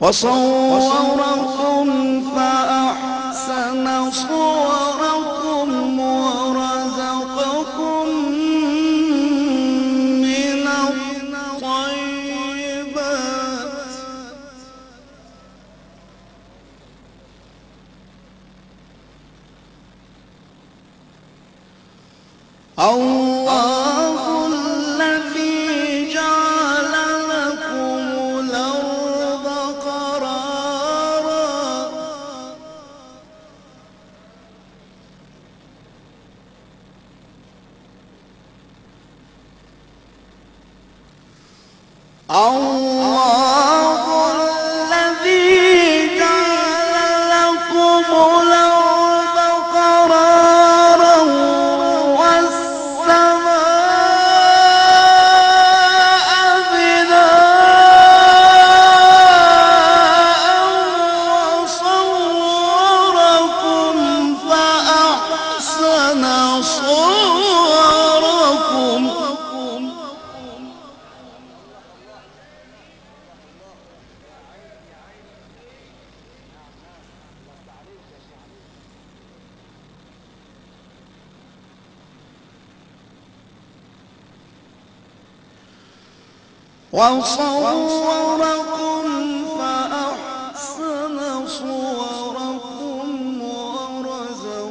وصوركم فأ أو وصوركم فأحسن صوركم ورزقكم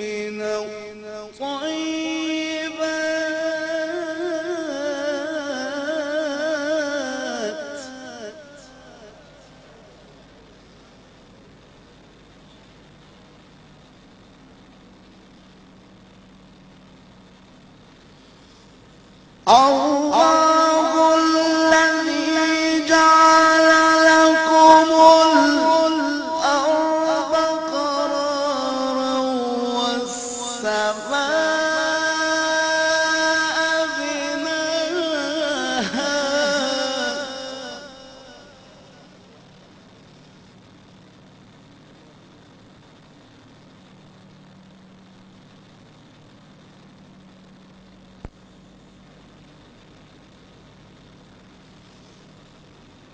من الطيبات. الله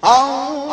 Allah.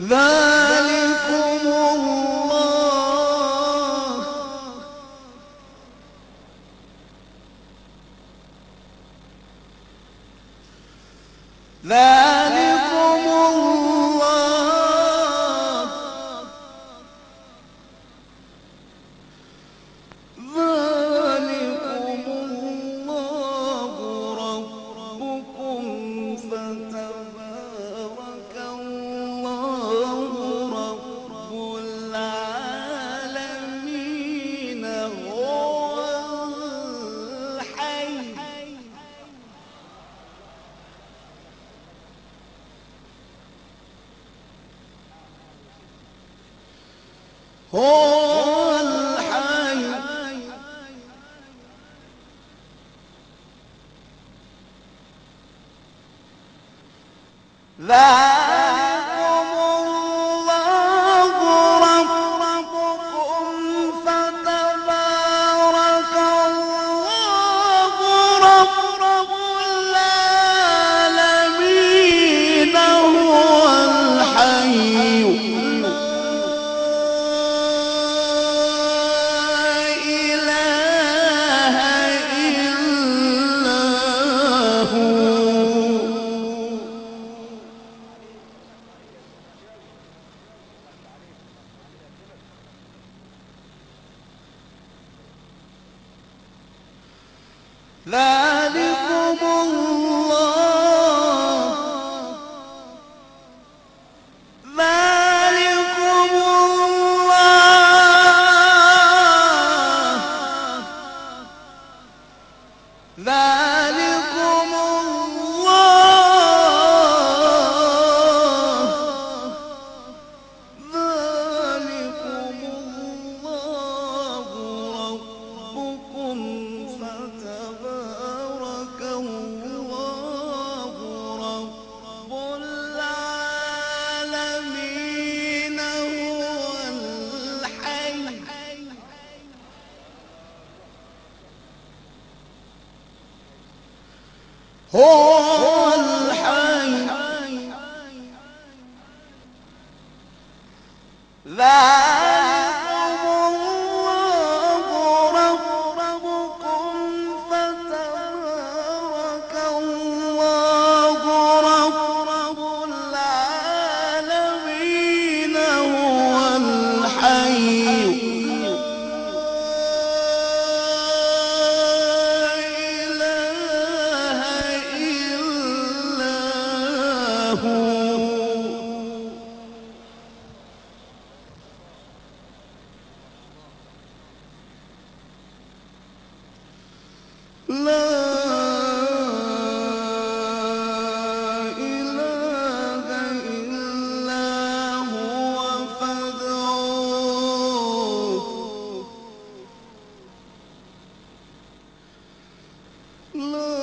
ذا Ali. Oh! ذلكم Oh! Lord.